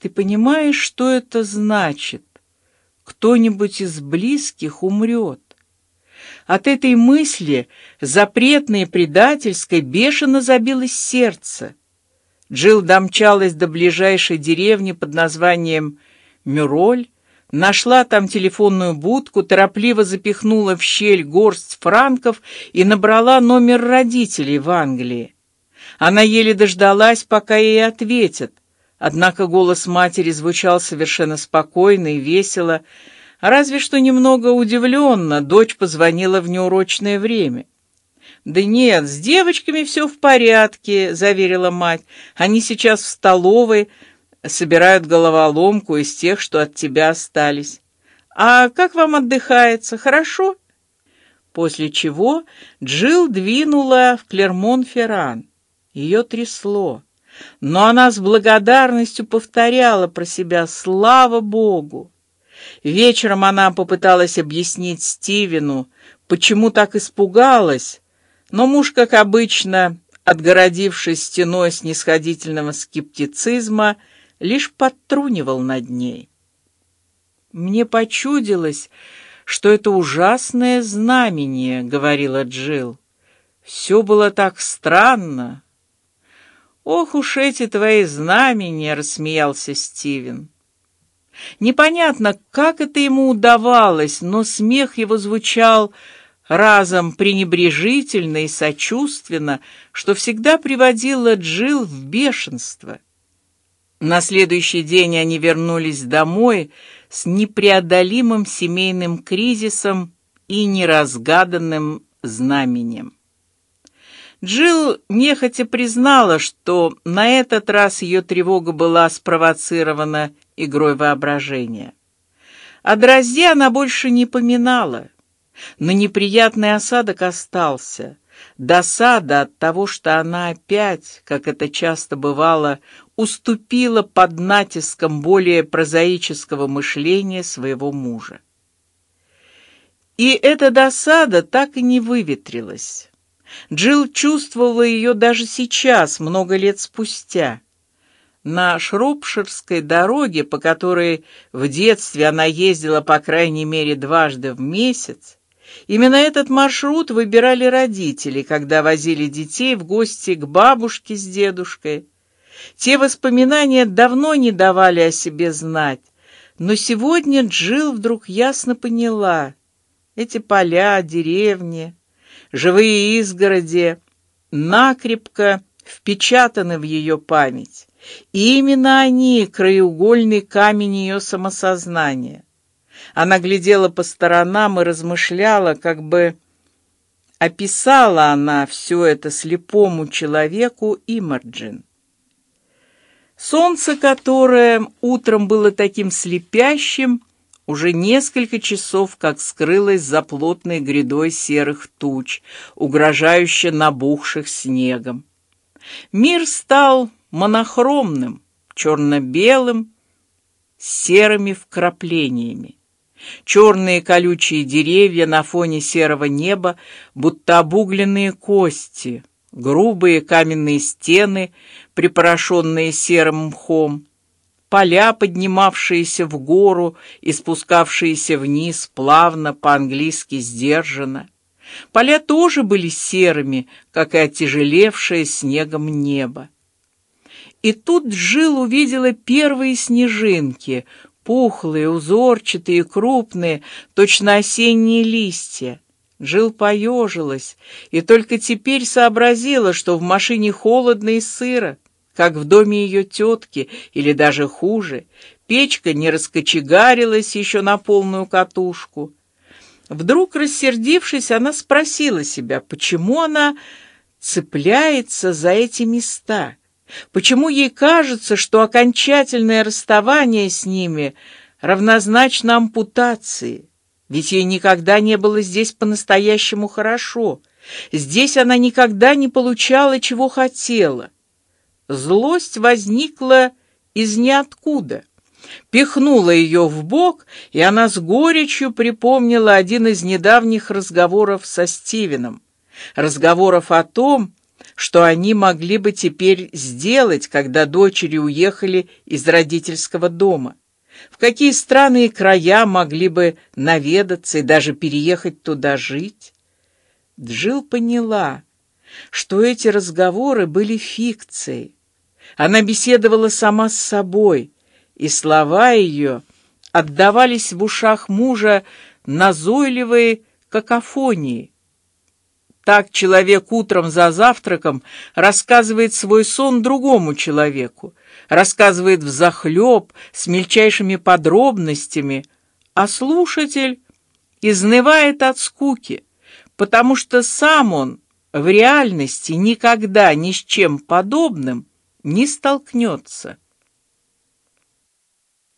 Ты понимаешь, что это значит? Кто-нибудь из близких умрет. От этой мысли, запретной и бешено забилось сердце. Джилл домчалась до ближайшей деревни под названием Мюроль, нашла там телефонную будку, торопливо запихнула в щель горсть франков и набрала номер родителей в Англии. Она еле дождалась, пока ей ответят. Однако голос матери звучал совершенно спокойно и весело, разве что немного удивленно. Дочь позвонила в неурочное время. Да нет, с девочками все в порядке, заверила мать. Они сейчас в столовой собирают головоломку из тех, что от тебя остались. А как вам отдыхается? Хорошо? После чего Джил двинула в Клермон-Ферран. Ее трясло, но она с благодарностью повторяла про себя: "Слава Богу!" Вечером она попыталась объяснить Стивену, почему так испугалась, но муж, как обычно, отгородившись стеной снисходительного скептицизма, лишь подтрунивал над ней. Мне почудилось, что это ужасное знамение, говорила Джил. Все было так странно. Ох уж эти твои знамения, рассмеялся Стивен. Непонятно, как это ему удавалось, но смех его звучал разом пренебрежительно и сочувственно, что всегда приводило Джил в бешенство. На следующий день они вернулись домой с непреодолимым семейным кризисом и неразгаданным знаменем. Джилл нехотя признала, что на этот раз ее тревога была спровоцирована игрой воображения. О дрозде она больше не поминала, но неприятный осадок остался. Досада от того, что она опять, как это часто бывало, уступила под натиском более прозаического мышления своего мужа. И эта досада так и не выветрилась. Джилл чувствовала ее даже сейчас, много лет спустя. На Шропширской дороге, по которой в детстве она ездила по крайней мере дважды в месяц, именно этот маршрут выбирали родители, когда возили детей в гости к бабушке с дедушкой. Те воспоминания давно не давали о себе знать, но сегодня Джилл вдруг ясно поняла: эти поля, деревни, живые изгороди накрепко впечатаны в ее память. И именно они краеугольный камень ее самосознания. Она глядела по сторонам и размышляла, как бы описала она все это слепому человеку Имарджин. Солнце, которое утром было таким слепящим, уже несколько часов как скрылось за плотной грядой серых туч, угрожающе набухших снегом. Мир стал монохромным, черно-белым, серыми вкраплениями. Черные колючие деревья на фоне серого неба, будто обугленные кости, грубые каменные стены, припорошенные серым мхом, поля, поднимавшиеся в гору и спускавшиеся вниз плавно, по-английски сдержанно. Поля тоже были серыми, как и оттяжелевшее снегом небо. И тут Джил увидела первые снежинки, пухлые, узорчатые, крупные, точно осенние листья. Джил поежилась и только теперь сообразила, что в машине холодно и сыро как в доме ее тетки, или даже хуже. Печка не раскочегарилась еще на полную катушку. Вдруг, рассердившись, она спросила себя, почему она цепляется за эти места, почему ей кажется, что окончательное расставание с ними равнозначно ампутации, ведь ей никогда не было здесь по-настоящему хорошо. Здесь она никогда не получала, чего хотела. Злость возникла из ниоткуда, пихнула ее в бок, и она с горечью припомнила один из недавних разговоров со Стивеном, разговоров о том, что они могли бы теперь сделать, когда дочери уехали из родительского дома. В какие страны и края могли бы наведаться и даже переехать туда жить? Джил поняла, что эти разговоры были фикцией. Она беседовала сама с собой, и слова ее отдавались в ушах мужа назойливой какофонией. Так человек утром за завтраком рассказывает свой сон другому человеку, рассказывает взахлеб с мельчайшими подробностями, а слушатель изнывает от скуки, потому что сам он в реальности никогда ни с чем подобным не столкнется.